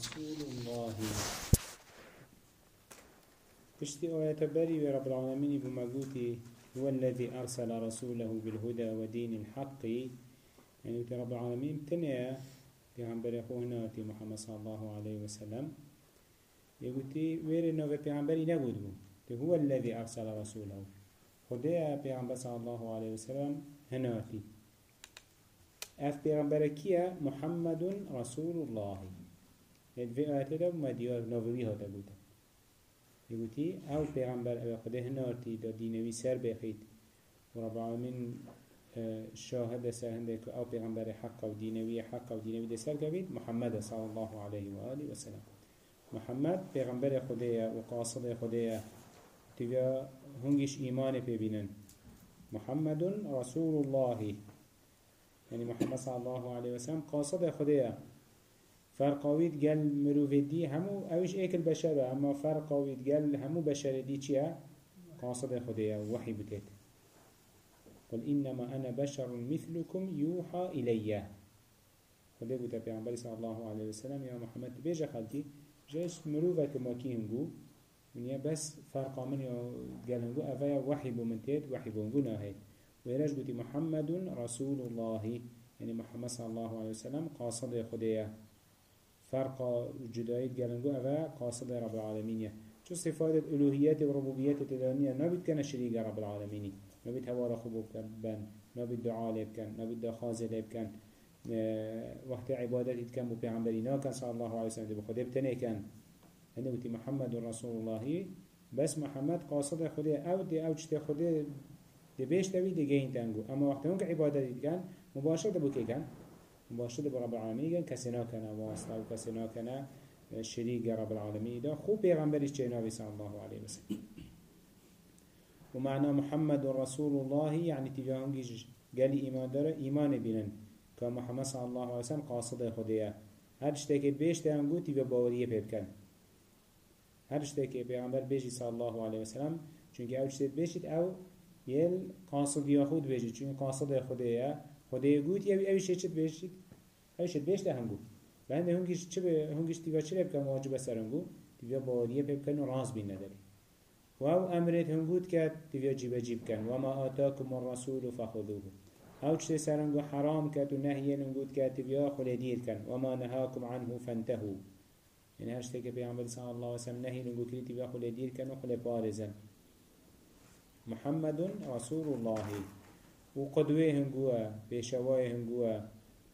رسول الله. بشتي آيات بري رب العالمين بمقوتي هو الذي أرسل رسوله بالهدى ودين الحق. يعني رب العالمين تنيا في عمبر أخونا في محمد صلى الله عليه وسلم يقولي وير إنه في عمبري نبوده هو الذي أرسل رسوله. خديا في عمبر صلى الله عليه وسلم هناتي اف پیغمبر کیه؟ محمد رسول الله. یعنی في آیت دا ما دیار نووی ها دا بوده يقولي آو پیغمبر أو خده هنارتی دا دینوی سر بخید. و رب العالمین آه، شاهد سر هنده آو پیغمبر حق و دینوی حق و دینوی دا سر كبيد محمد صلى الله عليه وآله وسلم محمد پیغمبر خده و قاصد خده تبیا هنگش ایمان ببینن. محمد رسول الله. يعني محمد صلى الله عليه وسلم قاصد خديه فرقاويد قال مروف دي همو اوش ايك البشر اما فرقاويد قال همو بشر دي چيا قاصد خديه وحي بتيت قل إنما أنا بشر مثلكم يوحى إلي خديه بتا پیغمبر صلى الله عليه وسلم يا محمد بيجا خلتي جيش مروفك ما كي هنگو من بس فرقا من قال هنگو أفايا وحي بمنتيت وحي بمنگو ناهيت ويرج قلت محمد رسول الله يعني محمد صلى الله عليه وسلم قاصد خديه فرق جدائي قالنقو أفا قاصد رب العالمين شو صفات الألوهيات وربوبيات التدانية نبيت كان شريك رب العالمين نبيت هوار خبوب كان نبيت دعاء لب كان نبيت دخاز لب كان وقت عبادت كان ببيعنبرينا كان صلى الله عليه وسلم بخده بتنه كان هنده قلت محمد رسول الله بس محمد قاصد خديه أو دي أو جته خديه دي بيش تبي دي جين تنجو أما وقت هنك عبادة كان مباشرة بو باشد به رب العالمین گن کسی نکنه واسطه و کسی نکنه شریک رب العالمین دا خوب پیغمبرش چه نبی صلی الله علیه وسلم. و معنا محمد رسول الله یعنی تیجا هنگیش گلی ایمان داره ایمان بینن. که محمد صلی الله علیه وسلم قاصد خودیه. هر شتکی بیش دهنگو تیجا باوریه پیبکن هر شتکی پیغمبر بیشی صلی الله علیه وسلم چونکه او چیز بیشید او یل قاصد یا خود بیشید. چون قاصد خودیه. خديه قوت يبي اوي شيء چت بيجي اوي شت بيش ده هنگو بعد هنگيش چه هنگيش تيوا چه بكم واجب سرنگو تيوا باوريه بكن راز بين نداري واو امرت هنگوت كات تيوا جيب جيب كان وما آتاكم الرسول فخذوه. أو چه سرنگو حرام كات ونهي هنگوت كات تيوا خلدير كان وما نهاكم عنه فانتهوا يعني هشتك بيعمل صلى الله عليه وسلم نهي نقول كريتي بيا خلدير كان وخل بارزن محمد رسول الله. وقدوه هنگوه پیشواه هنگوه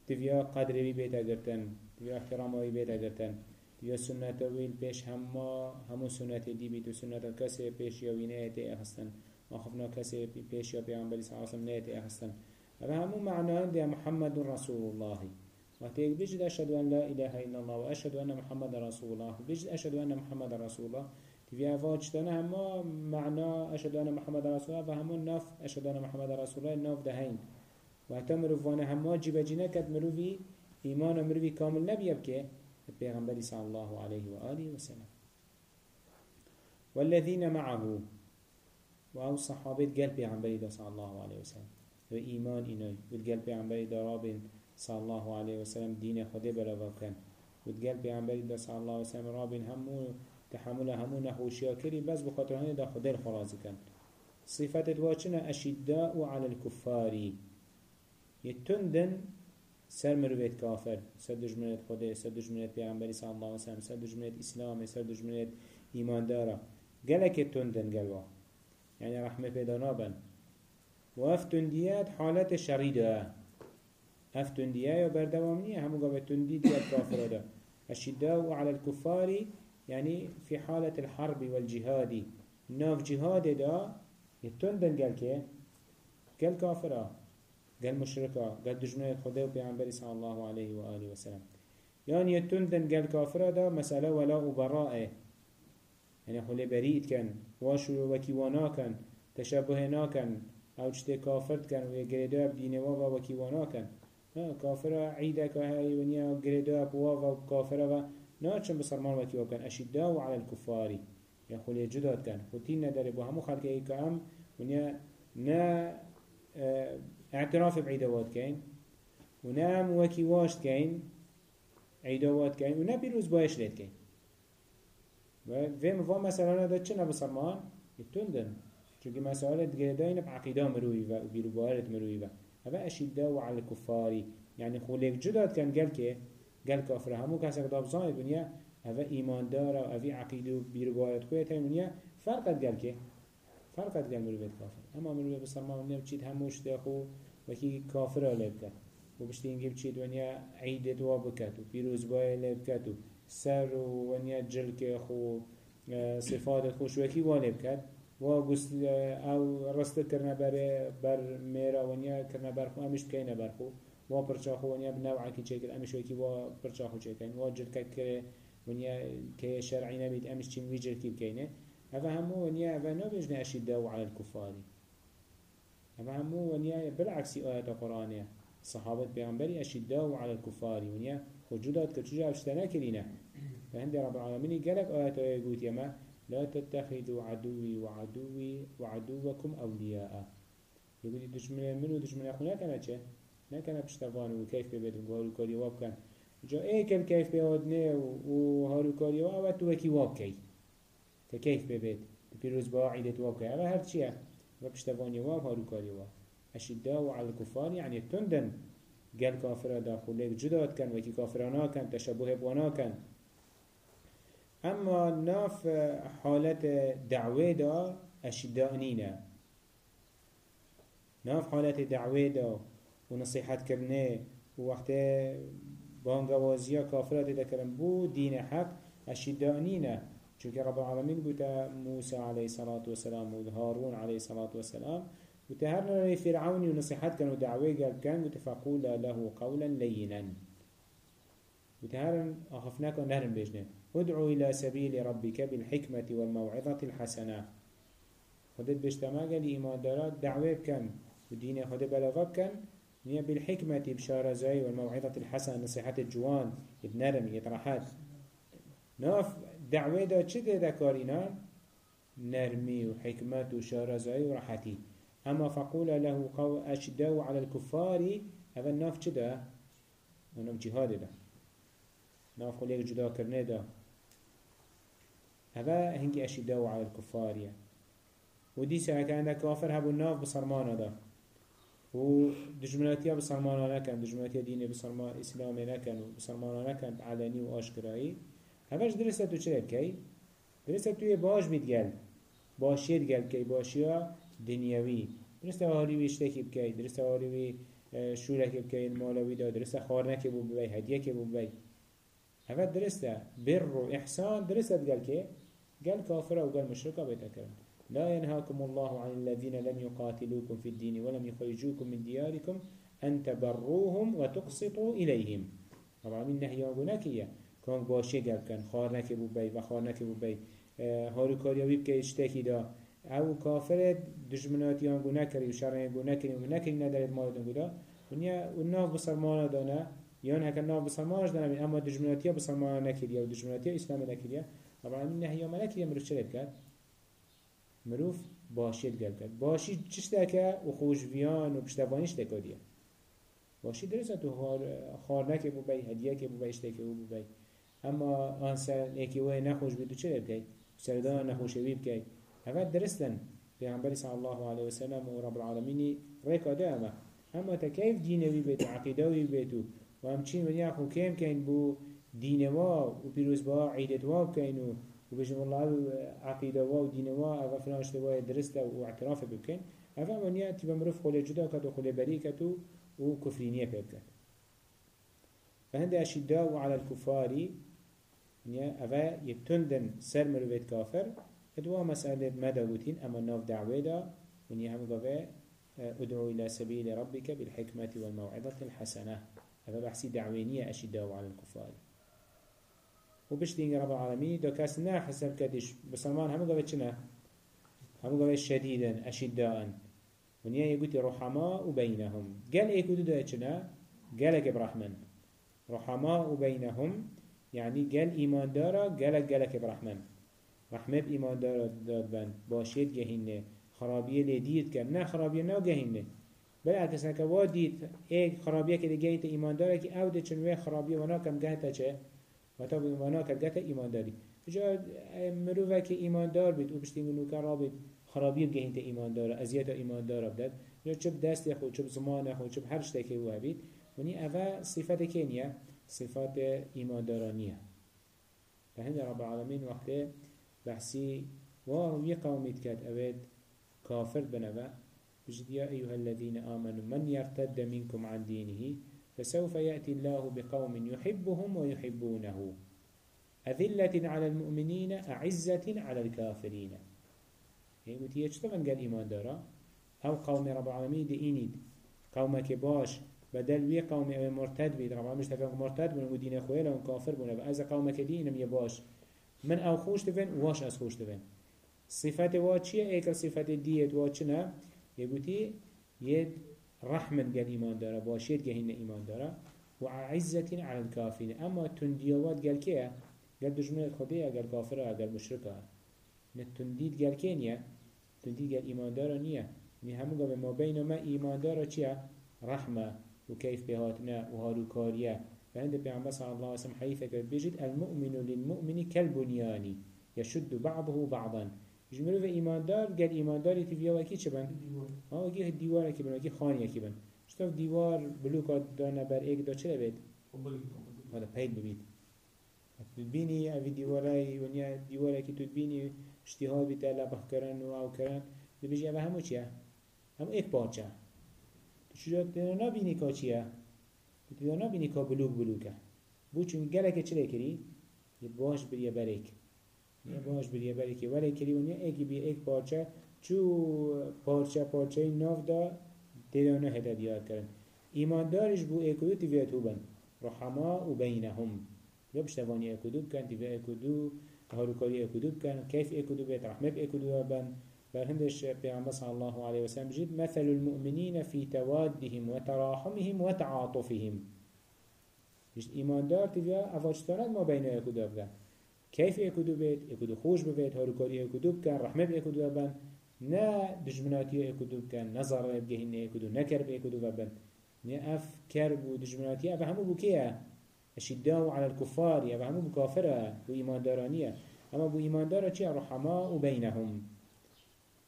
تبیا قدری بیتا گرتن تبیا احتراموی بیتا گرتن تبیا سنت ویل پیش همه همو سنت دی بیتو سنت کسی پیش یا وینه تی هستن آخفنا کسی پیش یا پیانبری صلی اللہ علیہ وسلم نه هستن أما همو معناه دی محمد رسول الله وقتی بجد أشهد أن لا إله إلا الله وأشهد أن محمد رسول الله بجد أشهد أن محمد رسول الله تبي أفاجتنا هما معنى أشهد محمد رسول الله وهم النف أشهد محمد رسول الله النف دهين واعتمروا فانا هما جيب جنكت مروفي إيمان مروفي كامل نبي يبكي البيغمبر صلى الله عليه وآله وسلم والذين معه وأو صحابة قال بيغمبر صلى الله عليه وسلم وإيمان إنه وتقال بيغمبر راب صلى الله عليه وسلم دين خده بلا كان وتقال بيغمبر صلى الله عليه وسلم راب همو تحمل همون نخوشيا كري بس بخاطر هنه دا خده الخلاص كان صفات الواجنة أشداء على الكفار يتندن سر مروفيت كافر سر دجمنت خده سر دجمنت پیغمبری صلى الله عليه وسلم سر دجمنت إسلام سر دجمنت إيمان دارا قالك يتندن قالوا يعني رحمة بيدانا بن وافتنديات حالات شريدة افتنديات بردوامنية همو قابل تندي ديات كافر دا الشداء على الكفار يعني في حالة الحرب والجهاد. ناف جهاد دا يتندن قال كي قال كافرة قال مشركة قال دجمنة خده و پیغمبر صلى الله عليه وآله وسلم يعني يتندن قال كافرة دا مسألة ولا براءة يعني خلي بريد كان واشو وكيوانا كان تشبهنا كان أو جته كافرت كان ويقرده بدين وابا وكيوانا كان كافرة عيدك هاي ونيا قرده بوابا كافرة ناچن بسرمان وكي وكان أشداء على الكفار يا خلي جداد كان خلتين نداري بو همو خلق اي كام ونيا نا آه، اعتراف بعيدوات كين ونام وكي واشت كين عیدوات کن. و نه پیروز بایش لید کن. و ویم و مثلا دا چه نبسلمان يتندن چونك مسائل تقيدين بعقيدة مروي و بيرو بارت مروي هذا أشداء على الكفار يعني خوليك جداد كان قال كي گل کافر همو کسی که دابزان دنیا اوه ایماندار و اوی عقیده و بیرگارت که تا منیا فرقت گل که؟ فرقت گل مروبیت کافر. اما مروبیت بسلمان نیم چید هموش دیخو و کی کافر ها لب کرد. و بشتی اینگه چید ونیا عید دوا بکت و پیروز بای لب و سر و ونیا جل که خو صفات خوش وکی والب کرد. و گست او رسته کرنه بر بر میرا ونیا کرنه برخو امشت کینه بر و پرچاخو ونیا بنوع کی کرد. امش وکی و پرچاخو چه کن و جل که ونیا که شرعی نبید. امش چین وی جل کی بکینه هذا همو ونیا و نبجنا اشداء على الكفار هذا همو ونیا بالعكس آيات قرآنية صحابة بيغمبري اشداء على الكفار ونیا خجودات كتشجع اشتنا كرينه فهند رب العالمين قالك آيات يقول يما لا تتخذوا عدوي وعدوي وعدوكم أولياء يقول دشمن من ودشمن أخونا چه؟ نكنا بشتفان وكيف بيبدن وهارو كاري واب كان جا إيه كان كيف بيودنه وهارو كاري واب واتو وكي واب كي كيف بيبد بيروز با واب كي اما هر چيه وبشتفاني واب هارو كاري واب الشداء على الكفار يعني تندن. قال كافر داخل لك جداد كان وكي كافرانا كان تشبه بوانا كان اما ناف حالت دعوه دا اشداء نينا ناف حالت دعوه دا. ونصيحت كرنه ووقت بانگوازيا كافرات دا كرن بو دين حق اشداء نينا چونك رب العالمين بوتا موسى عليه الصلاة والسلام وهارون عليه الصلاة والسلام وتهرنا فرعون ونصيحت كانوا دعوه قال كان وتفقول له قولا لينا وتهرن أخفناك ونهرن بيجنه ادعو إلى سبيل ربك بالحكمة والموعظة الحسنة. خدت بشتما قال إيمان دارات دعوة بكن ودين خدت بلغة بكن نيا بالحكمة بشارة زي والموعظة الحسنة نصيحة الجوان يتنرم يترحات ناف دعوة دا چه دا كارينا نرمي وحكمة وشارة زي ورحتي أما فقول له قو أشدو على الكفار هذا الناف چه دا؟ وناف جهاد دا. ناف خليك جدا كرنه دا. هذا هنگي أشداء على الكفار. ودي ساعة كان كافر هبو الناف بصرمانه ده و دجمناتيا بصرمانه نكن دجمناتيا ديني بصرمان إسلامي نكن بصرمانه نكن علني وآشكرائي هفاش درسته تو چه كي درسته تو باش بيتگل باشيت گل كي باشيا دنيوي درسته هاري ويشتكي بكي درسته هاري وي شورك بكي المالوي دا درسته خارنك بو ببي هديك بو ببي هفا درسته. بر و إحسان درسته قال كي قال كافر أو قال مشركة بيتكرم لا ينهاكم الله عن الذين لم يقاتلوكم في الدين ولم يخرجوكم من دياركم أن تبروهم وتقسطوا إليهم. طبعا من نهي ونكية كان باشي قال كان خارنك بو بي وخارنك بو بي هارو كاريوي بكي اشتاكي دا. أو كافر دجمنات يانگو نكري وشرع يانگو نكري ونكري ندارد مال دنگو دا. ونیا وناف بسرمانه دانا يان هكا ناف بسرمانه دانا اما دجمناتيا بسرمانه نكريا ودجمناتيا اسلام نكريا طبعا من نهي ملكي مروف چه بكت مروف باشید گل کرد باشی چش دکه و خوشویان و پشتوانیش دکادیه باشی درسته تو خار نکه بو بی هدیه که بو بیش دکه بو بی. اما آن سر یکی وی نخوش بیدو چه بکی سردان نخوشوی بکی هفت درستن. پیغمبر صلی الله علیه وسلم و رب العالمین ریکا ده اما. اما کیف دینوی بیتو عقیدوی بیتو و همچین ونیا خو کم کن بو دينوا وبيروز عيدت وا بكينو وبجم الله عقيدة وا ودين وا أو فلان اشتوا درسته واعتراف بكين أفا من يأتي بمروف خلي جدا كتو خلي بريكتو وكفرينية بكت فهند أشداء على الكفار أفا يبتندن سر مروفيت كافر. أدوا مسألة مدى وتين أما ناف دعوة دا ونيا هم قفا أدعو إلى سبيل ربك بالحكمة والموعظة الحسنة. هذا بحسي دعوينية أشداء على الكفار. وبشتين رب العالمين دو كاس نا حسب كدش. بسلمان همو قوة چنا؟ همو قوة شديدا أشداء ونيا يقول رحماء بينهم قال إيه كدو دا چنا؟ قالك برحمن رحماء بينهم يعني قال إيمان دارا قالك قالك برحمن رحمة بإيمان دارا داد بان باشيت جهنه خرابية لديت نا خرابية نا جهنه بل إكس نكا واديت ايك خرابيه كده جايت ايمان داره كي أو ده چنوه خرابيه ونا كم وتا ونا كم جهتا ايمان داري جا مروفه که ایمان دار بید و پشتی نوکر را بید. خرابی بگهین ایمان داره ازیت ایمان داره. بدد یا چوب دست خود چوب زمان خود چوب هر شته که او بید. ونی اوه صفت که نیه؟ صفات ایمان دارانیه فهند رب العالمین وقتی بحثی وهو قومت كات أبد كافر بنبا بجد يا أيها الذين آمنوا من يرتد منكم عن دينه فسوف يأتي الله بقوم يحبهم ويحبونه. أذلة على المؤمنين أعزة على الكافرين. هي قلت هي من قال إيمان دارا؟ أو قوم رب العالمين دي إينيد. قوم كباش بدل وي قوم مرتد بيد رب العالمين تفهم مرتد بنا ودين أخويا لهم كافر بنا بأذا قوم كدين يباش من أو خوش تفن واش أس خوش تفن صفات واتشية إيكا صفات ديت واتشنا يقولي يد رحمة قال إيمان دارا باشيت قهين إيمان دارا وعزة على الكافرين. أما تنديوات قال كيه قال دجمنت خدي قال كافر قال مشركة. نتنديد قال كينيا؟ تنديد قال إيمان دارا نيا. ني همو قال ما بين ما إيمان دارا چيا؟ رحمة. وكيف بهاتنا؟ وهارو كاريا. فعند بيعمل صلى الله عليه وسلم حديثة بيجد المؤمن للمؤمن كالبنياني يشد بعضه بعضا. ژ به ایماندار گر ایمانداری تیویا وکی چه بن؟ ها وکی دیوار کی بن وکی خانی کی بن. شتاف دیوار بلوکات دانه بر یک دا چه بید حالا پید ببید بینی اوی دیوارای ونیا دیواره کی تو بینی اشتها بیت لبخ کردن و او کردن ببیجی اوه همو چیه همو یک پارچه تو چجا دینا نبینی که چیه تو دینا نبینی که بلوک بلوکه بو چون گلک چه کری یه باش بریه بریک باش بریه بریک ولی کری ونیا ایکی بی ایک پارچه چو پارچه پارچه ناف دا دینا نه هده دیار کرن ایماندارش بو ایکو تیویت هوبن رحما و بینهم. یا بشتوانی اکدو بکن تیوه اکدو هاروکاری اکدو بکن کیف اکدو بیت رحمه اکدو بن برهندش پیغمبر صلی الله علیه وسلم جد مثل المؤمنین في توادهم وتراحمهم وتعاطفهم جد ایماندار تیوه افاجتانت ما بین اکدو بکن كيف اكدو بيت؟ اكدو خوش ببيت هاروكاري اكدو بكن رحمه اكدو ببن. نا دجمناتي اكدو بكن نظر بجهن اكدو نكرب اكدو ببن. اف كرب ودجمناتي اف همو بكيه الشداء على الكفار يا همو بكافرة وإيمان دارانية أما بو إيمان دارا چي رحماء بينهم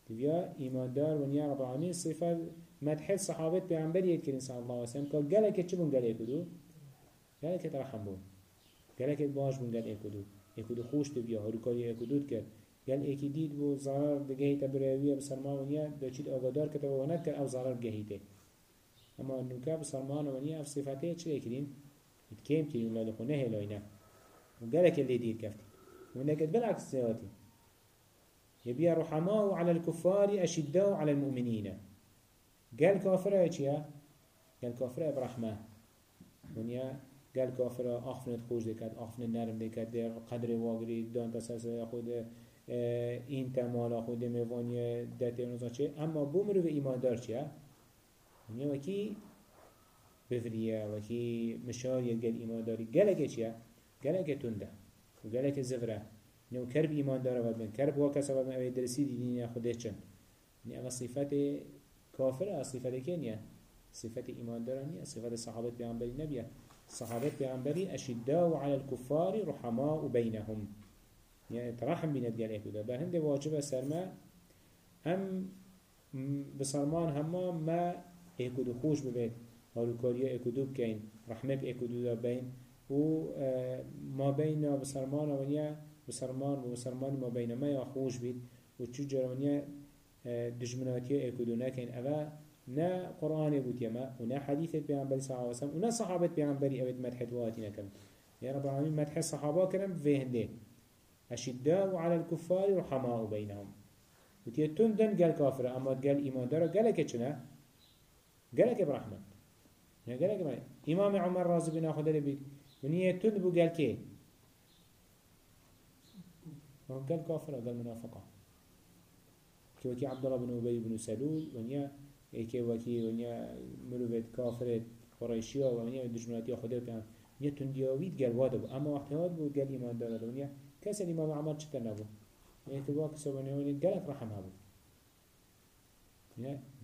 تبيا إيمان دار ونيا رب العالمين صفة مدح الصحابة بيعنبر يتكرين صلى الله عليه وسلم قال قالك چبون قال يكدو قالك ترحم بون. قالك باش بون قال يكدو يكدو خوش تبيا هركاري يكدو تكر قال ايكي ديد بو ضرر دقهيتا براوية بسرما ونيا دا چيد آقادار كتب ونكر أو ضرر قهيته أما النوكا بسرمان ونيا في صفاته چه يكرين كيم كي يولاد خونه هلاينا وقالك اللي دير كفتي وإنك بالعكس سياتي يبيا رحماء على الكفار أشداء على المؤمنين قال كافر ايشيا قال كافر برحمة. ونيا گل کافرا آخفنت خوش دیکد آخفن نرم دیکد در قدر واگری دان تسلسل خود این تمال، خود میوانی دت اونوزا چه؟ اما بومرو به ایمان دار چه یعنی وکی بفریه وکی مشاریت گل ایمان داری. گل اگه چه گل اگه تنده و گلگه زفره. یعنی نو کرب ایمان داره و بین. کرب واکس و بین. درسی دینی خوده چن یعنی صفت کافر صفت که نیه؟ صفت ایمان داره نیه؟ صفت صحابت پیغمبری نبیه؟ صحابة پیغمبری أشداء على الكفار رحماء بينهم. يعني تراحم بين الديال إيكودا بهند واجب سرما هم بسرمان هما ما إيكودو خوش ببيت. هاروكاريا اكدو بكين رحمة اكدو دا بين. و ما بين بسرمان ونيا بسرمان بسرمان ما بين. ما يخوش بيت. و چو اكدو نكين اوه نا قرآن بود يما ونا حديث بيعنبري صلى الله عليه وسلم ونا صحابة بيعنبري أبد مدح دواتنا كم يا رب العالمين مدح الصحابة كرم فيهنده أشداء على الكفار رحماء بينهم. وتيه تندن قال كافر أما قال إيمان دارا قالك چنا قالك برحمة. يعني قال لك إمام عمر رازي بن أخذ لبيت ونية تدبو قال كي؟ قال كافر قال منافقة. كي وكي عبد الله بن أبي بن سلول ونيا که وقتی ونیا مروفت کافرت قریشی ها و ونیا دشمنتی خدا کن ونیا تندیاوید گل واده بود اما وقتی هاد بود گل ایمان دارد ونیا کسی امام عمر چطور نبود. و کسا بنیونید گلک رحم هبود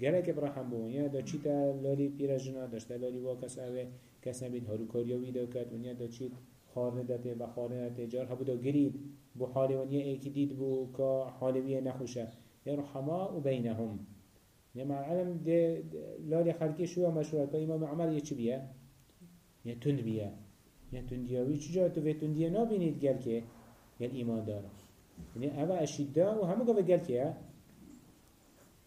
گلک برحم بود ونیا دا چی تا لالی پیر جنا داشت. لالی وا کس اوه. کس نبید. هارو کاریا ویدو کرد ونیا دا چی خارندته و خارندته جار بود و گرید. بو حال ونیا ایکی دید بو که حالیه نخوشه. یا رحمه و بینهم. مع العلم دي لا خلقي شو مشروع إمام عمر يچ بيا يتند بيا يتندياوي چجا تو في تنديا نابينيد قال كي يعني إيمان داره يعني أبا أشداء وهمو قفل قال كي ها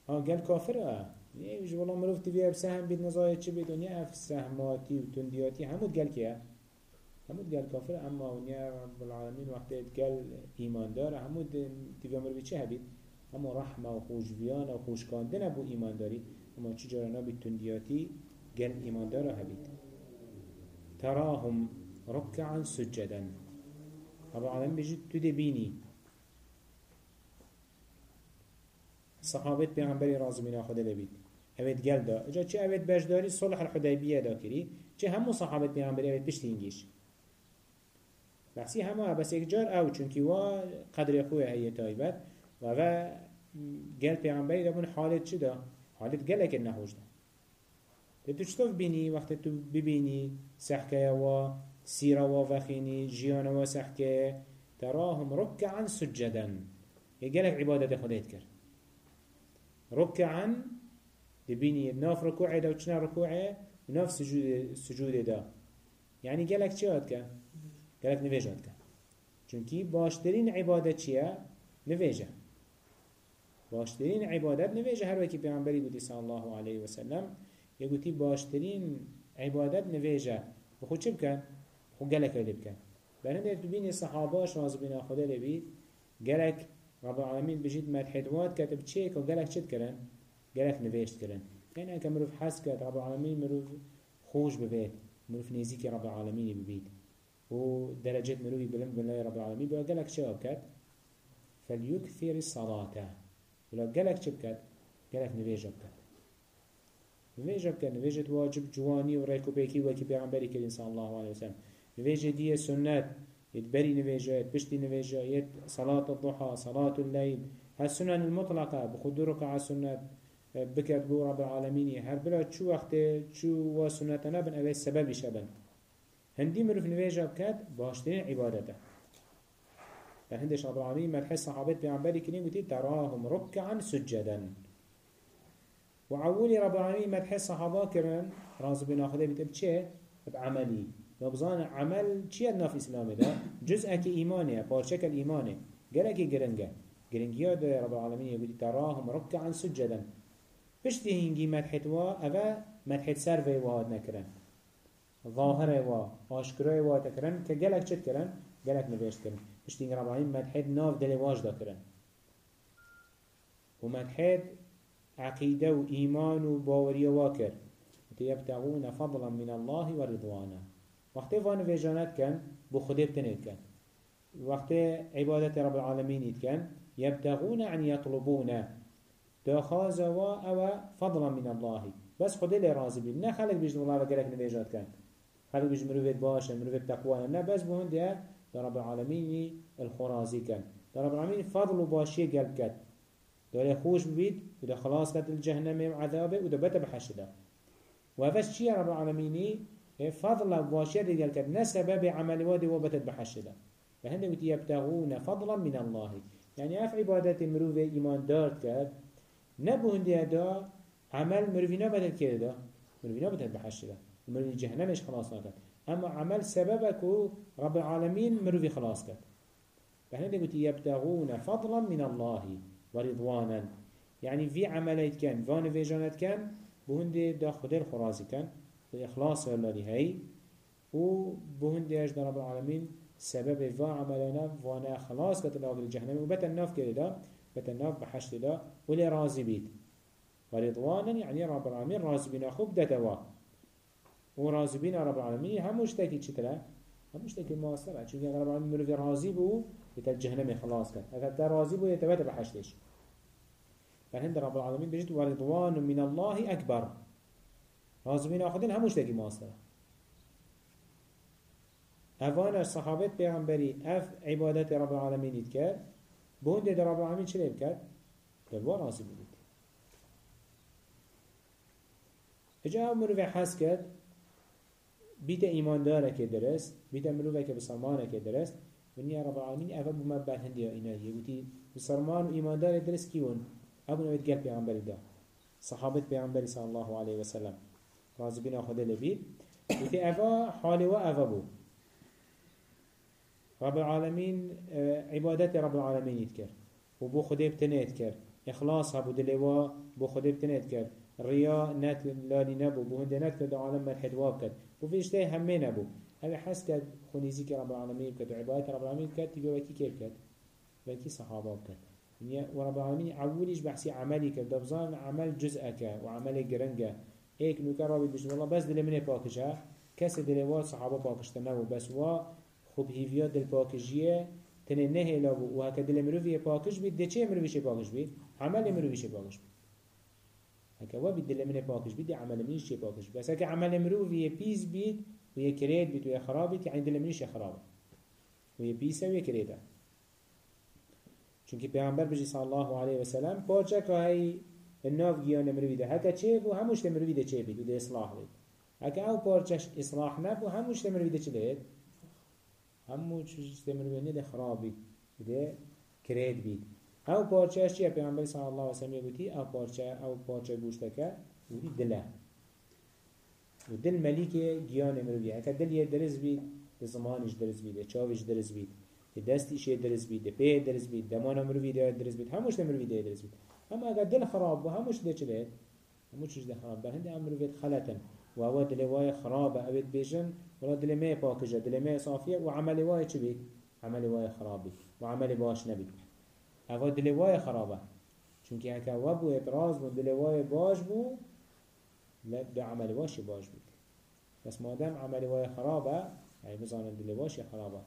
قال كافر آه يعني مش والله مروف تبيا بسهم بيد نظايا چه بيد ونيا اف سهماتي وتندياتي همو قال كي ها همو قال كافر اما ونيا رب العالمين وقت قال إيمان داره همو تبيا مروفي چه هبيد اما رحمه و خوشبیان و خوشکانده نبو ایمان داری اما چجورا نبی تندیاتی؟ گل ایمان داره هبید. تراهم ركعا سجدا. رب العالمين بيجي تدبيني صحابت پیغمبری رازو من خدا لبید اوید گل دا. اجا چه اوید بجداری صلح الحدیبیه دا کری چه همو صحابت پیغمبری اوید بشتینگیش بحثی همه بس یک جار أو چونکی وا قدر خوی هیه تایبت. و و گل پیغمبری دابون حالت چی دا؟ حالت گلک نهوش دا تو چطور بینی؟ وقت تو ببینی سحکه و سیره و وخینی جیان و سحکه تراهم ركعا سجدا. يقالك عبادة خديت كر ركعا دبيني ناف ركوعي دا وچنا ركوعي وناف سجود سجود دا يعني قالك هاد كا قالك نفيج هاد كا چونكي باشترين عبادة چيا نفيجه باشترین عبادت نویجه هر وکی پیغمبری گوتی صلی الله علیه و سلم یه گوتی باشترین عبادت نویجه بخود چه بکن؟ خود گلک رو بکن برنده تو بین صحاباش راز بین خدا لبید. گلک رب العالمین بجید مدحدوات کتب چه که گلک چه کرن؟ گلک نویشت کرن. یعنی اگه مروف حس کرد رب العالمین مروف خوش ببید. مروف نیزی که رب العالمین ببید. و درجات مروفی بلند بلند رب العالمین. بیا گلک چه کرد؟ فليكثر الصلاة ولا جلك چه بكت جلك نویجه بكت نویجه نویجه واجب جواني و ریکو بیکی وکی پیغمبری کرد صلی الله عليه وسلم نویجه دیه سنت يتبري نویجه يتبشتي نویجه يت صلاة الضحى صلاة الليل هالسنن المطلقة بخدورك على سنة بكت بو رب العالمين هر بلا چو وقت چو و سنتنا بن اوه سبب شبن هندي مروف نویجه بكت باشترين عبادته فهندش رب العالمين مدح الصحابات بيعنبالي كنين قلت تراهم ركعا سجدا. وعولي رب العالمين مدح الصحابة كرن راز بنا خده بيتب چه؟ بعملي نبزان عمل چي ادنا في اسلامي ده جزء كي ايمانه پارچك الايمانه گركي گرنگه گرنگيه ده رب العالمين يقول تراهم ركعا سجدا. پشتی هنگی مدحت وا اوه مدحت سر وی واد نکرن. ظاهر وا آشکرای وا که گلک چت کرن؟ گلک نوشت کرن. پشتین رب العالمین مدحید ناف دل واج دا کرن و مدحید عقیده و ایمان و باوری واکر. يبتغون فضلا من الله ورضوانا وقت فان فيجانات كان بخده بتنيت كان وقت عبادة رب العالمين كان يبتغون عن يطلبون تخازوا أو فضلا من الله. بس خده لي راضي بي نه خلق بيجن الله وقالك نفيجات كان خلق بيجن مروفت باشا مروفت تقوانا. نه بس بهون ده در رب العالمين الخرازي كان. در رب العالمين فضل وباشي قلب كت داره خوش ببيت وده خلاص كت الجهنم وعذابه وده بتا بحشده. وفش چي رب العالمين فضل وباشي دي قلب كت نسبب عمل وادي وبتت بحشده. فهنده يبتغون فضلا من الله. يعني أف عبادات مروفه إيمان دارت كت نبو هنده دا عمل مروفينا بدل كده. مروفينا بدل بحشده. ومروفي جهنمش خلاص نكت اما عمل سببك رب العالمين مروفي خلاص كت. فهنا قلت يبتغون فضلا من الله ورضوانا. يعني في عملات كان فان فيجانات كان بهند دا خدر خرازي كان إخلاص الله هاي. و بهند أجد رب العالمين سبب فا عملنا فانا خلاص الله الجهنم وبتا الناف كده بتا الناف بحشت دا ولي رازي بيت. ورضوانا يعني رب العالمين رازي بنا خوب دا دوا وراضي بين رب العالمين. هموش تاكي چترا هموش تاكي مواصلة چونك رب العالمين مروفي راضي بو يتا الجهنم خلاص كان. اگر تا راضي بو يتبات بحشتش فهند رب العالمين بجد ورضوان من الله أكبر. راضي بين آخدين هموش تاكي مواصلة أفان الصحابات بيغنبري أف عبادات رب العالمين يتكاد بون دي رب العالمين چلي بكاد دلوا راضي بو اجا مروف حس كد بيت ايمان داره که درست بيت بسلمانه که درست ونیا رب العالمین اوه بوما بعد هندی اینا یگوتی بسلمان و ایمان داره درست کیون ابو نوید گل پیغمبری دا. صحابت پیغمبری صلی الله علیه وسلم. راضی بنا خدا لبید وتی اوه حال و اوه بو رب العالمين عبادت رب العالمين يتكر وبو خده بتنه يتكر إخلاص هبو دلوا بو خده بتنه يتكر رياء نت لالي نبو بو هنده نت كده عالم مرحد وابكت بو في اشتاي همه نبو هذا حس كد خونيزي رب العالمين كد وعبادت رب العالمين كد تبقى وكي كيف كد وكي صحابة كد ورب العالمين عوليش بحسي عملي كد دبزان عمل جزءك وعمل جرنجة إيك نوكا رابط بجد والله بس دل منه باكشا كس دلوات صحابة باكشتنه بس وا خوب هیویا دل پاکجیه تنه نه لابو و هکا دل پاکش بید ده چه مروفیش پاکش بید؟ عمل مروفیش پاکش بید هکا و بید دل من پاکش بید عمل پاکش بید بس هکا عمل مروفی پیز بید و یه کرید بید و یه خراب بید یعنی دل منیش خرابه و یه پیسه و یه کریده چونکه پیغمبر بجی صلی الله علیه و سلم پارچه که های الناف گیان مروی ده هکا چه بو؟ هموش مروی ده چه بید؟ و ده اصلاح بید. هکا أو پارچش اصلاح نبو هموش مروی ده چه بید؟ همو چیز تمرینی ده خراب بید. ده کرید بید. أو پارچه چیه پیغمبر صلی الله علیه و سلم گویی أو پارچه أو پارچه گوشت که گویی دله و دل ملیک گیان مروی اگه دل یه درز بید ده زمانش درز بید چاوش درز بید ده دستیش درز بید ده پی درز بید دمان مروی ده درز بید هموش مروی ده درز بید اما اگه دل خراب و هموش ده چه هموش ده خراب به هنده امروی خلطن و أو دل وای خرابه اوید بیشن ولا دل ما باكجة دل ما صافية وعمل واي چه بيت عمل واي خرابي وعمل باش نبي اوا دلوای خرابه. چونکه اگه و بو اعتراض بو دلوای باش بو به عمل واشی باش بود. بس مادم عمل وای خرابه یعنی بزانن دلواشی خرابه.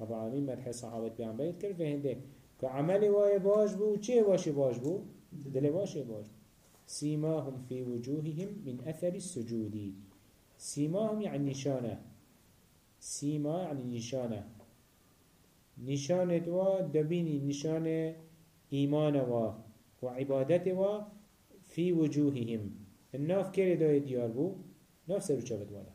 رب العالمین مدح صحابت پیامبرت کرد به هنده که عمل وای باش بو چه واشی باش بو دلواشی باش بو سیماهم فی وجوههم من اثر السجودی سیماهم یعنی نشانه. سیما یعنی نشانه. نیشانت و دبینی نشان ایمان و و عبادت و فی وجوههم ناف کلی دای دیار بو؟ ناف سر چابت والا.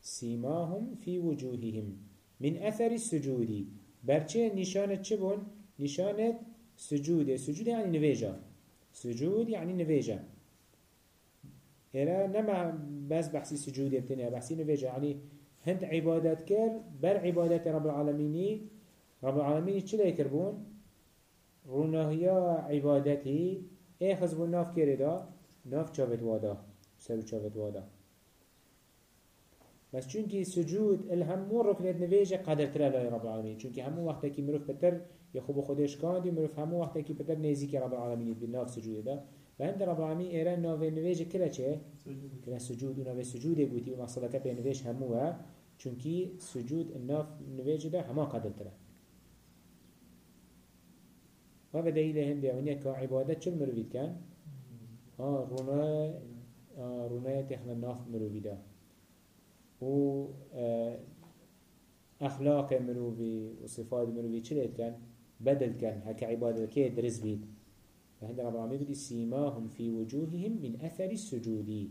سیماهم فی وجوههم من اثر سجودی. برچه نشانت چه بون؟ نشانت سجوده سجود یعنی نویجا سجود یعنی نویجا ایره نما یعنی بس بحثی سجود بتنه بحثی نویجا یعنی هند عبادت كر بر عبادت رب العالمين رب العالمين چلا يكربون روناهيا عبادتي ايه خزبون ناف كيري دا ناف چاوت وادا سرو چاوت وادا. بس چونكي سجود الهمو ركنت نفيجا قدر ترى رب العالمين چونكي همو وقتا كي مروف بتر يخوب خودش كاندي مروف همو وقتا كي بتر نيزي رب العالمين بالناف سجود دا. فهند رب العالمين ايران ناوه نویج كلا چه؟ كلا سجود و ناوه سجود بودي و مقصدك بي نویج چونكي سجود الناف نویج ده هما تره و به دلیل هنده اونیا که عبادت چل مروید کن؟ آه رونه آه رونه تخنا ناف مرویده و اخلاق مروی و صفات مروی چلید کن؟ بدل کن هكا عبادت که درز بید فهند رب العالمين بدي سيماهم في وجوههم من أثر السجود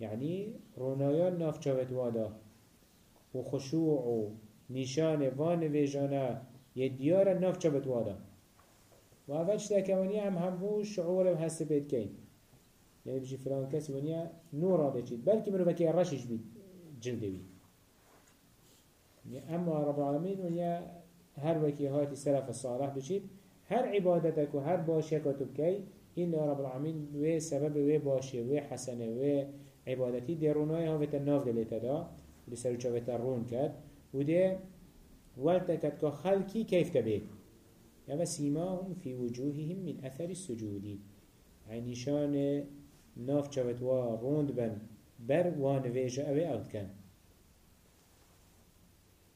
يعني رونايان ناف جاوت وادا وخشوع نشان وان ويجانا يديار ناف جاوت وادا وأفاش تاكوانيا هم همو شعور هست بيت كين يعني بجي فلان كسي ونيا نورا بيجيد بلكي منو بكي رشش جلدي بيت يعني أما رب العالمين ونيا هر وكي هاتي سلف الصالح بجيد هر عبادتك و هر باشيك تبكي إن رب العالمين و سبب و باشي و حسنه و عبادتی درونای ها ویتا ناف دلیتا دا ولی سرچا ویتا رون کرد. و ده ولتا کد که خلکی کیف کبه یعنی سیماهم فی وجوههم من اثر سجودی. یعنی شان ناف چا و روند بن بر وانویج اوه اوت کن.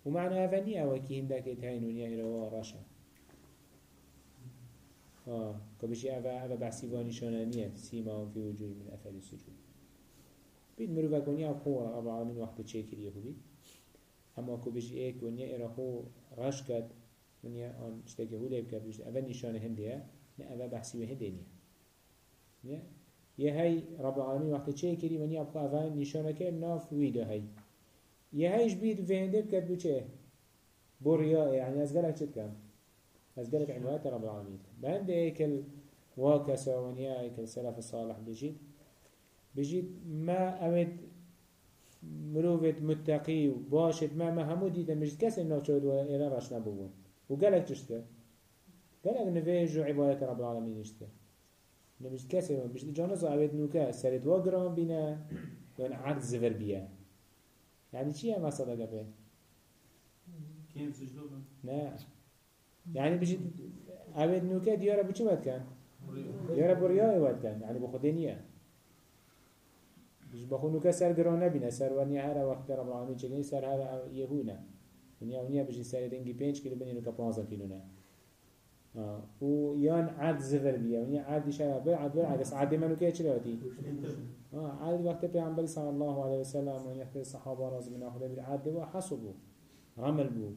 و معنی اونی اوه که هندک اتهینون یا ایروا راشا. آه که بشی اوه اوه بحثی وانیشانه نیه. سیماهم فی وجوههم من اثر سجودی. بيد مروفا كونيا قوة رب العالمين وقت تشيكر يهو بيد أما كبشي إيك ونيا إرخو رشكت ونيا آن اشتاكي هو ليبكت أفا نشانه هندية نه أفا بحسي وهندينية یه هی رب العالمین وقتی چه کری ونیا ابقا اول نشانه که ناف ویدو هی. یه هیش بید وینده بکد بو چه؟ بو ریاء يعني از گلک چه کم از گلک عبادت رب العالمین. بند ایکل واکسا ونیا ایکل بجید ما اوید مروفت متقی و ما ما همو دیدن مجد کسی ناف چود و ایره رش نبوون و گلک چشته. گلک نویج و عبادت رب العالمین اشته نمش كسي بيش جانا صعبت نوكا سرد واقرام بينا يعني عرض زفر بيا يعني چي ما صدقه به كين سجدوبا نه. يعني بيجي عبد نوكا ديارة بچه ود كان ديارة برياء ود كان يعني بخده نية بيجي بخو نوكا سر قران نبينا سر ونيا هر وقت رب العالمين چگني سر هر يهونا ونيا ونيا بيجي سر دنگي پنج كيلو بني نوكا پانزا كيلو نه. آه. و يان عد زفر بيا ونيا عد شاء بل عد بل عد بس عد منو كي چلاتي آه. عد وقت پیغمبر صلى الله عليه وسلم ونيا الصحابة راز من أخذ بالعد وحسبه رمل بو.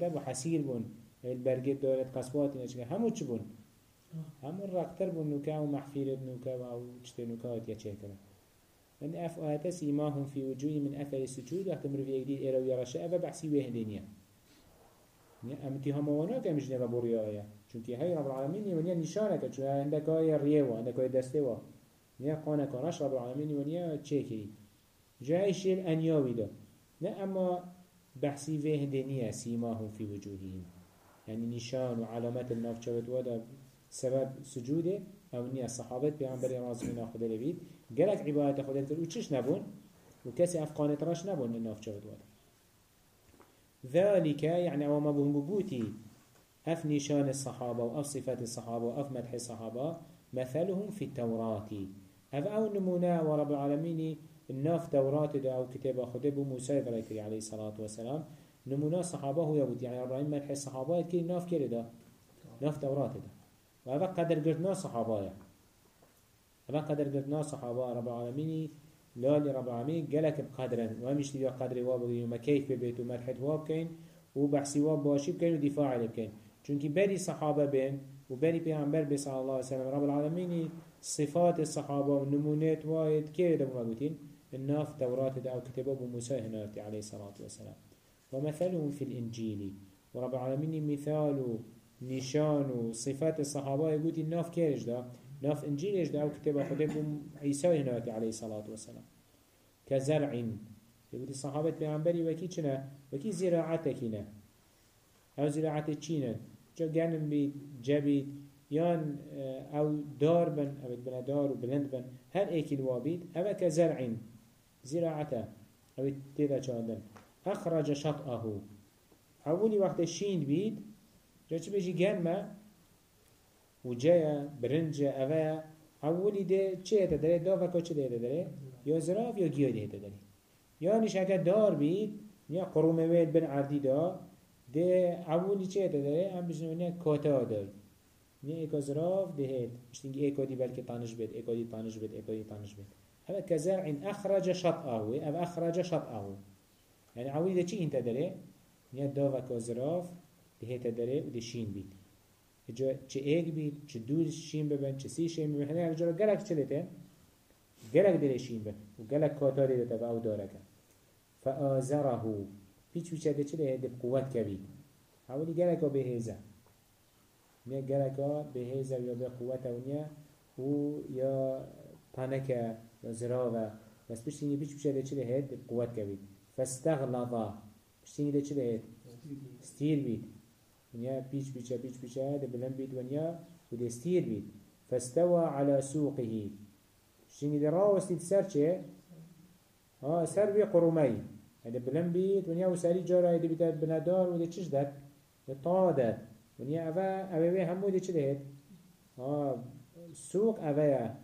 ده وحسير بون. البرگت دارت قصبات همو چه بون؟ همو رقتر بون. نوكا و محفيرت نوكا و چت نوكا يا چه كده من أف آيات سيماهم في وجوه من أثر السجود وقت مروف يجديد إيرو يرشا افا بحسي وهدينيا امتي هم وأنا كمش نبا بريايا چونك هاي رب العالمين ونيا نشانك چون عندك آية ريوا عندك آية دستوا نيا قانا كانش رب العالمين ونيا چه جاي شيل أنياوي ده نه أما بحثي في هندينية سيماهم في وجوههم. يعني نشان وعلامات الناف شوت ودا سبب سجوده أو نيا الصحابة بيعنبري رازمين خدا لبيت قالك عبادة خدا لكل وچش نبون وكسي افقانة راش نبون الناف شوت ودا ذلك يعني أو مبهمبوتي اف نشان الصحابة واف صفات الصحابة واف مدح الصحابة مثلهم في التوراة. اف أو نمونا ورب العالمين الناف توراة دا أو كتاب خده بو موسى فريكري عليه الصلاة والسلام نمونا صحابه هو يبود يعني رب العالمين مدح الصحابة كي ناف دا؟ ناف توراة دا. وهذا قدر قرتنا صحابة هذا قدر قرتنا صحابة رب العالمين لا لرب العالمين قالك بقدرا. ومش تبيع قدر وابغي وما كيف ببيت ومرحة وابكين وبحثي واب باشي بكين ودفاع بكين چونك بري صحابة بين وبري بيعنبر بي صلى الله عليه وسلم رب العالمين صفات الصحابة ونمونات وايد كيف ده موجودين الناف توراة ده أو كتابه بموسى هناتي عليه الصلاة والسلام. ومثلهم في الإنجيل. ورب العالمين مثال نشان صفات الصحابة يقول الناف كيرج ده ناف إنجيلش ده أو كتابه خده عيسى هناتي عليه الصلاة والسلام كزرع يقول الصحابة بيعنبري وكي چنا وكي زراعتكينا أو زراعت چينا جا جنم بيت جبيت يان أو دار بن أو بنا دار وبلند بن. هر ايكي الوابيد أو كزرع زراعته. أو تيدا چاندن. أخرج شطأه أولي وقت الشين بيد چه بيجي جنمه وجايا برنجة أويا أولي ده چه هتا داره دا وكا چه ده داره يا زراف يا گيا ده داره يانش اگه دار بيد يا قرومه ويل بن عردي دا ده أولي چه هتا داره هم بجنونه كاتا دار نه ایکا زراف ده هید مشتینگی ایکا دی بلکه تانش بید ایکا دی تانش بید ایکا دی تانش بید هذا كزرع أخرج شطأه أو أخرج شطأه يعني عويل ده چي انت داره نيا داوا كزراف ده هيتا داره وده شين بيت جا چه ایک بید چه دو شین ببن چه سی شین ببن. هنه جرا گلک چلیته گلک دل شین ببن. و گلک کاتاری ده تبع او داره کن فآزره پیچ پیچه ده چلی هده قوت کبید اولی گلک ها بهیزه نه گلک ها بهیزه یا به قوت و نیا و یا تنکه یا زراوه. بس پشتینگی پیچ پیچه ده چلی هده قوت کبید فاستغلظه. پشتینگی ده چلی هده ستیر بید ونيا بيش بيشا بيش بيشا ده بلن بيت ونيا وده استير بيت فاستوى على سوقه. شيني ده راوستي تسر چه ها سر بي قرومي هذا بلن بيت ونيا وساري جارا يده بيت بندار وده چش داد ده طا داد ونيا اوه اوه همو ده چه ده ها سوق اوه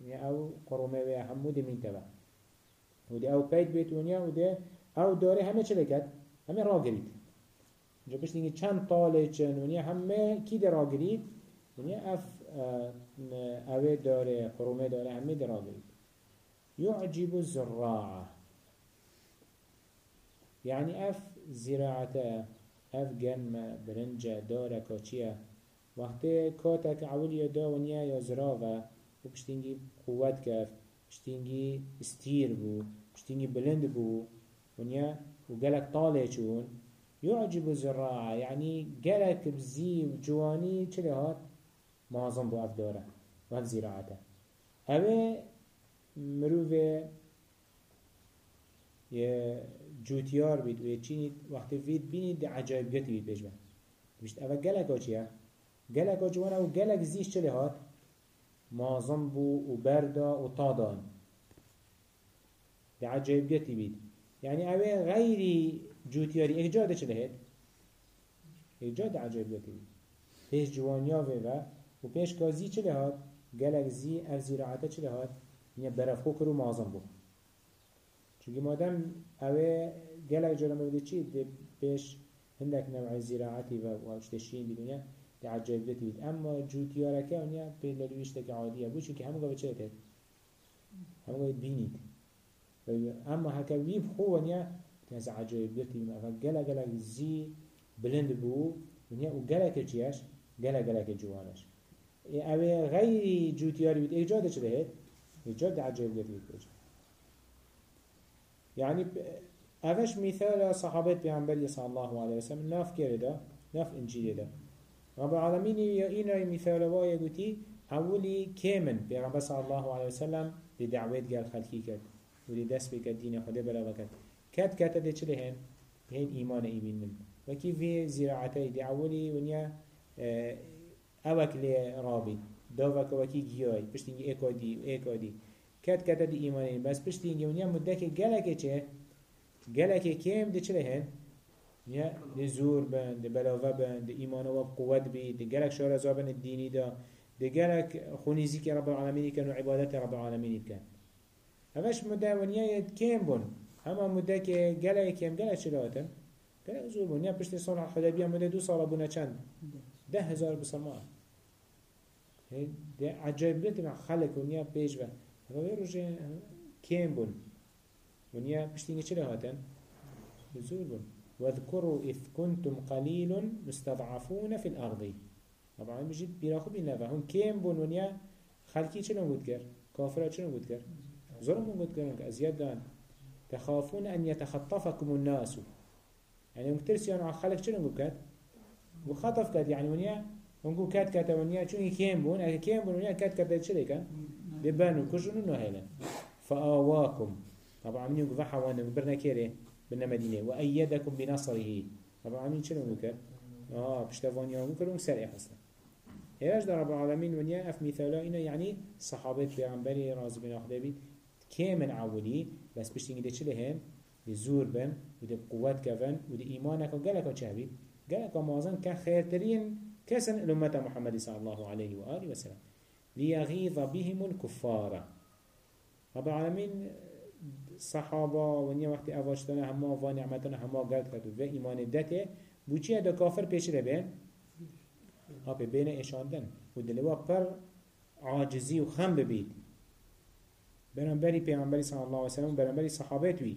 ونيا أو قرومي ويا همو ده مين تبا وده أو قيد بيت ونيا وده أو داره همه چه لكت همه را گرید اینجا بهش دیگه چند طاله چند ونیا همه کی درا گرید یعنی اف اوه داره خرومه داره همه درا یعجیب یعجب الزراعه. يعني اف زراعت اف گنم برنج داره کچیه وقتی کاتک عولی داونیا یا زراوه و پشتینگی قوت کف پشتینگی استیر بو پشتینگی بلند بو ونیا و گلک طاله چون يعجب الزراعة يعني جلك بزي وجواني چلي هات معظم بو اف داره و اف زراعته. اوه مروفه یه جوتیار بید و یه چینی وقتی وید بینید ده عجایب گتی بید بجمه بشت اوه گلک ها چیه؟ گلک ها جوانه و گلک زیش چلی هات معظم بو و بردا و طادان ده عجایب یعنی اوه غیری جوتیاری ایک جاده چه دهید؟ ایک جاده عجایب دهید پیش جوانیا و و پیش کازی چه دهاد؟ گلک زی او زیراعته چه دهاد؟ یعنی برف خو کرو معظم بو چونکه مادم اوه گلک جاده مورده چی؟ ده پیش هندک نوع زیراعتی و اوشتشین بیدونیا ده عجایب دهید اما جوتیارکه اونیا پیلالویشتک عادیه بو چونکه همون گاه چه دهید؟ همون گاه بینید اما هكا ويب خو ونيا تنز عجب بيت ما. جلا جلا زي بلند بو ونيا وجلا كچياش جلا جلا كجوانش اوه غير جوتياري بيت ايجاد چه بهت؟ ايجاد عجب بيت بيت يعني اوش مثال صحابت پیامبری صلی الله علیه وسلم ناف کرده ناف انجیل ده رب العالمین یا اینا مثال وای گوتی اولی کمن پیامبر صلی الله علیه وسلم دی دعوت گل خلقی کرد. و دی دست بکرد دین خدا بلا کرد کت کت ده چله هن هن ایمان ایمین من و کی في زراعته دی اولی ونیا اوک لی رابط داوک وکی گیای. پشتینگی اکادی اکادی کت کت دی ایمان بس پشتینگی ونیا مدت که گلکه چه؟ گلک کم ده چله هن یا ده زور بند ده بلاوه بند ده ایمان و قوت بید ده گلک شار ازابن الدینی دا. خونیزی که رب العالمینی کن و عبادت رب العالمینی کن. همش مده ونیا کم بون. اما مده که گلک کم گلک چله هاتن گلک زور بون. یا پشت صلح حدبیه مده دو سال بونه چند؟ ده هزار بسرمان ده عجایب بیت مع خلق ونیا پیش به هوا روژه کم بون. ونيا بشتيني چرا هاتن بزور بون. واذكروا إذ كنتم قليل مستضعفون في الأرض. طبعا بجد بيراخو بينافا هم كيم بون ونيا خلقي چلون قد كر كافرة چلون قد كر ظلم قد كر أزياد تخافون أن يتخطفكم الناس. يعني هم ترسيان على خلق قد كر وخطف كد يعني ونيا هم كات كات ونيا چون كيم بون؟ اگه كيم بون ونيا كات كات چلي كان؟ دبانو كجنو نهيلا فآواكم. طبعا من يقول فحوان برنا كيري برنا مدينة. وأيدكم بنصره. طبعا من شنو نكر آه بشتفان يوم نكر ونسرع حسنا هيش در رب العالمين؟ ونيا أف مثالا إنه يعني صحابة پیغمبری راز بن که من عولی بس بشتینگی ده چه لهم ده زور بن و ده قوت کفن و ده ایمانک و گلک چه بید گلک مازن که خیرترین کسن الامت محمد صلى الله عليه وآله وسلم. ليغيظ بهم الكفار. رب العالمين صحابة ونیا وقتی اواشتن همه و نعمتن همه گرد کرد و ایمان دته بوچیه دا کافر پیش رو بین؟ ها بین اشاندن و دلوا پر عاجزی و خم ببید برنبری پیغمبری صلی الله علیه وسلم برنبری صحابه توی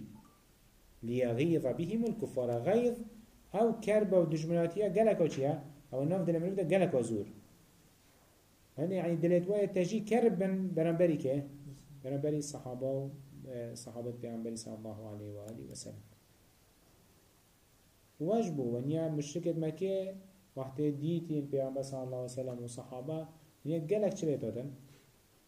لیغیظ بهم الكفار. غیظ أو کرب و دجمناتیه گلکا چیه أو ناف دل ده گلکا زور. هنه يعني دلت وای تجی کرب برنبری که برنبری صحابة و صحابة پیامبری صلی الله علیه و آله و سلم واجبو ونیا مشرکت مکه وقتی دیتین پیامبر صلی الله علیه و سلم و صحابه ونیا گلک چلی دادن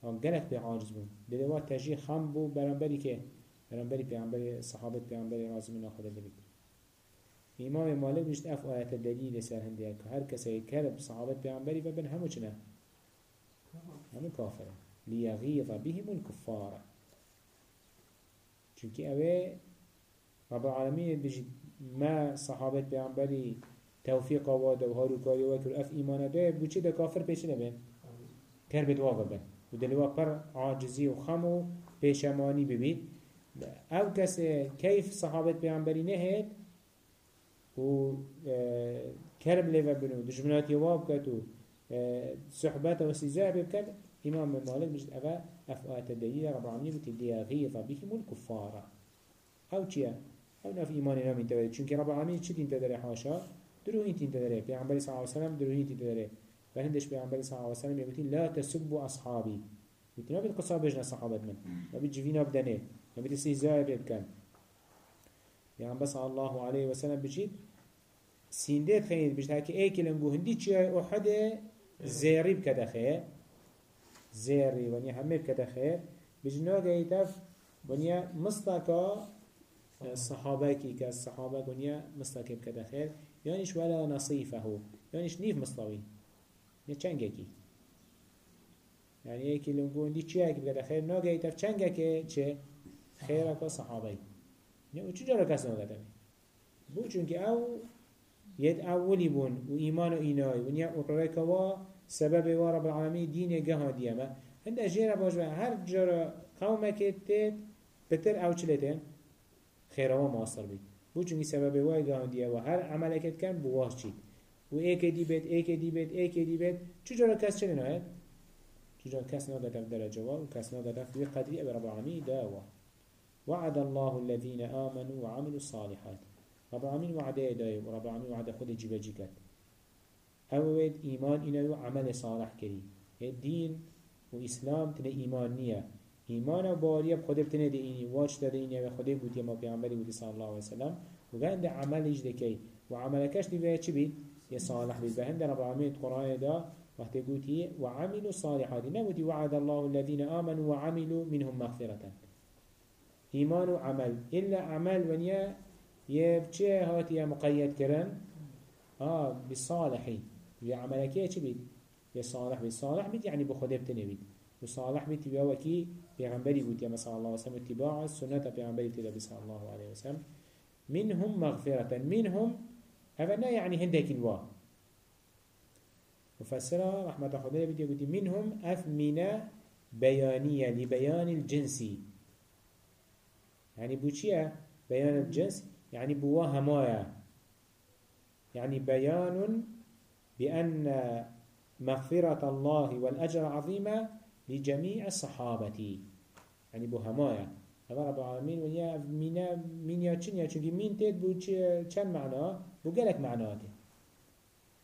گلک به عاجز بون دلوا تجی خم بو برانبری که برانبری پیامبری صحابت پیامبری رازم خدا دلید. امام مالک مشت اف آیت دلیل سر هندیه که هر کسی کرب صحابت پیامبری و بن همو چنه همو کافره. لیغیظ بهم الكفار چونکی اوه رب العالمین بجید ما صحابت پیامبری توفیق آواد و هارو کاری و اف ایمان ده بوچه ده کافر پیش نبین کر بید واقع بین و پر عاجزی و خم و پیشمانی ببید أو کس کیف صحابت پیامبری نهید و کرب لیو بنو دجمناتی واب کتو صحبت و سیزه بکرد إمام مالك بجد أفا أفآت الدليل رب العالمين بتي ليغيظ بهم الكفار أو چيا أو ناف إيمان نام انتبه چونك رب العالمين چي تنتدري حاشا؟ درو انت انتدري پیغمبر صلى الله عليه وسلم درو انت انتدري فهندش پیغمبر صلى الله عليه وسلم يقول لا تسبوا أصحابي يقول نبي قصة بجنا صحابة من. نبي جفينا بدنه نبي تسيزاي بيد كان يعني بس الله عليه وسلم بجيت سيندت خير بجد هكي اي كلمة هندي تشي أحد زيري بكده خير زيري ونيا همي بكده خير بجنا جايتف ونيا مصدقا الصحابة كي كالصحابة ونيا مصدقا بكده خير يعنيش ولا نصيفه يعنيش نيف مصطوي یه چنگکی. یعنی یکی لنگوندی چی اگه بگده خیر ناگه ایتف چنگه که چه؟ خیر اکا صحابه نه او چجا جارا کس ناگه بو چونکه او ید اولی بون و ایمان و اینای. و نیا اقراره کوا سبب و رب العالمین دین گه دیمه هند جیره باش و هر جارا قومه که تید بتر او چلیتن خیره و ماستر بید. بو چونکه سبب و گه دیمه و هر عملکت کن بواش چید. و ایک دی بید ایک دی بید ایک دی بید چجورا کس چه نهاید چجورا کس ناگت اف درجه و کس ناگت اف قدری اب رب العالمین داوا. وعد الله الذين آمنوا وعملوا الصالحات. رب العالمين وعده داي ورب العالمين وعده خود جيبه جيكت اوید ایمان اینو عمل صالح کری. دین و اسلام تنه ایمان نیه. ایمان و باریه بخوده بتنه ده اینی. واج داده اینی و بودی ما پیغمبری بودی صلی الله علیه وسلم و گند عملش دکی. و عملکش دیوه چی بید؟ يا صالح بالبهند رب العالمين قرآن دا وقت قوتي وعملوا صالحات نبوتي وعد الله الذين آمنوا وعملوا منهم مغفرة. إيمان وعمل. إلا عمل ونيا يبچه هاتي مقيد كرن؟ آه بالصالحين يا عملك يا صالح بالصالح بيت يعني بخده بتنبيت وصالح بيت. يا وكي بيغنبري بوت يا صلى الله عليه وسلم اتباع السنة بيغنبري تلا صلى الله عليه وسلم. منهم مغفرة. منهم هذا يعني هندك الوا مفسرة رحمة خدای بدي يقول منهم أثمنة بيانية لبيان الجنسي يعني بوشيا بيان الجنس يعني بوا همايا يعني بيان بأن مغفرة الله والأجر عظيمة لجميع الصحابة. يعني بو همايا هذا رب العالمين مينا مين يا چن يا چونكي مين تيد بو چن معناه بو قالك معناته.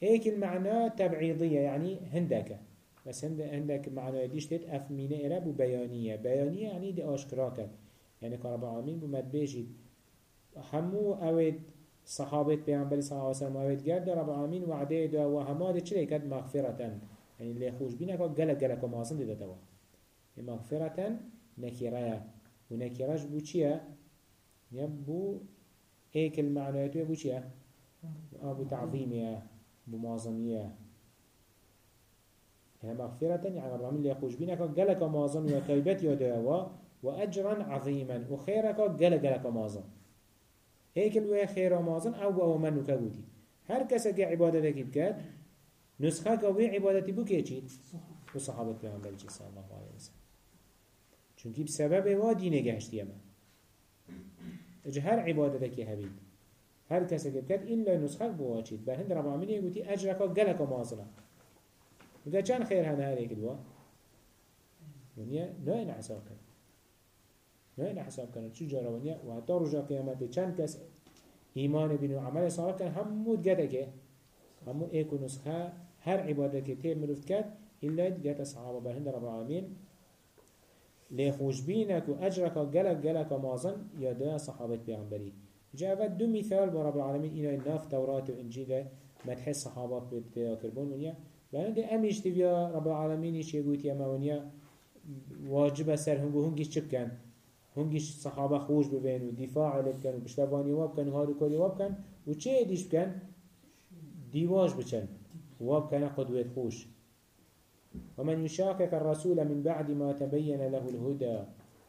هيك المعنى تبعيضية يعني هندك. بس هند هندك معنى ديش أف مينا إرا بو بيانية. يعني دي آشكراكت يعني كرب العالمين بو مدبيجي. همو اويد صحابت پیامبر صلی الله علیه و سلم اوید گرد رب العالمین وعده دو و همه چلی کد مغفرتن یعنی لی خوش بینه که گلک گلک و مازن دیده دوا مغفرتن نکیره و نکرش بو چیه؟ یا بو ایک المعنویتو بو تعظیمیه بو مازنیه يعني مغفرة يعني رب العالمين ليخوش بينك قلق مازن وطيبت يدعوا وأجرا عظيما وخيرك قلق قلق مازن هيك الوي خير مازن أو أو من نكبوتي هر كسا قا عبادتك بكات نسخك وي عبادتي بو كيشيت وصحابة پیغمبر صلى الله عليه وسلم چونکی بسبب وا دینه گشتی اما اجا هر عبادتك هبید. هر کسی که بکرد إلا نسخك بواجید. بر هند رب العالمين يقولي أجرك قلك مواصلة وده چند خير هنا هر دوا ونیا نه این حساب کرد. نه این حساب کرد. چو جارا ونیا و حتی رجا قیامت چند کس ایمان بین و عمل صالح کن. همود گده که همو ایک و نسخه هر عبادت که تیم مروفت کرد إلا جات صحابة بهند رب العالمين لخوش بينك وأجرك جلك جلك مازن يا دا صحابة جاء دو مثال برب العالمين إلى الناف توراة وإنجيل مدح الصحابة بيكربون ونيا لأن دي أميش تبيا رب العالمين يشي قوت يا مونيا واجب سر هنگو هنگيش چب كان هنگيش صحابة خوش ببين ودفاع لب كان وبشتفاني واب كان وهارو كولي واب كان وچه ديش كان ديواج بچن. واب كان قدوة خوش. ومن يشاقق الرسول من بعد ما تبين له الهدى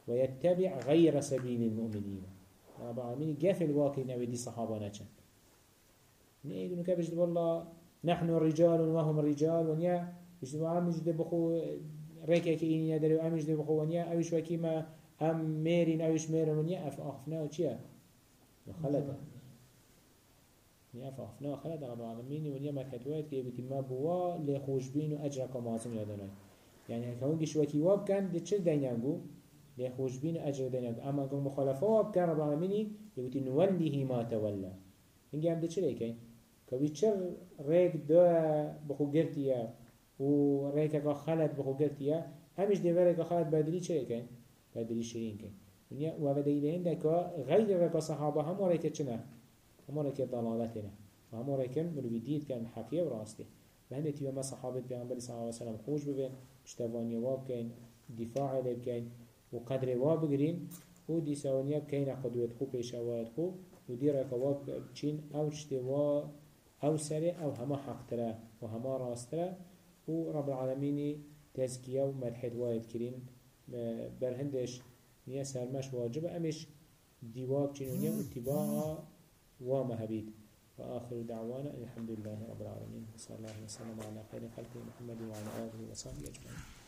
ويتبع غير سبيل المؤمنين رب العالمين قف الواقع نبي دي صحابة نجن نيجي نكبش والله نحن رجال وهم رجال ونيا عم مش بخو ريكا كيني يدري أم مش بخو ونيا أوش وكيما أم ميرين أوش ميرين ونيا أف أخفنا وشيا خلده نیا فافنا خلد رب العالمین و نیا مکتوات که بیتی ما بوا لی خوشبین و اجر کمازم یادنای. یعنی که اون گشوکی واب کن ده چه دینگو لی خوشبین و اجر دینگو اما که مخالفه واب کن رب العالمین بیتی نولیه ما هم ده چه لیکن که بی چر ریک دو بخو گرتیه و که خلد بخو گرتیه همش که خواهد بدلی چه کن؟ بدلی شرین کن ونیا و بدلیل هنده که غیر رکا صحابه هم رکت چنه؟ هم رکت ضلالتنا هم رکن مروی دید کن حقیه و راسته و هنده تیوه ما صحابت پیغمبر صلی اللہ علیہ وسلم خوش پشتوانی واب کن دفاع لب کن و قدر واب بگرین و دی سوانیا بکین قدوت خو پیشوات خو و دی رکواب چین أو چتوا أو سره أو هما حق تره و هما راست تره. و رب العالمین تزکیه و واید کرین برهندش نیا سرمش واجب امش دیواب چین و اتباع وامه هبید. وآخر دعوانا الحمد لله رب العالمين صلى الله وسلم على خير خلقه محمد وعلى آله وصحبه أجمعين